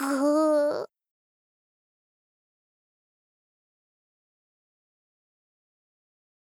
Oh.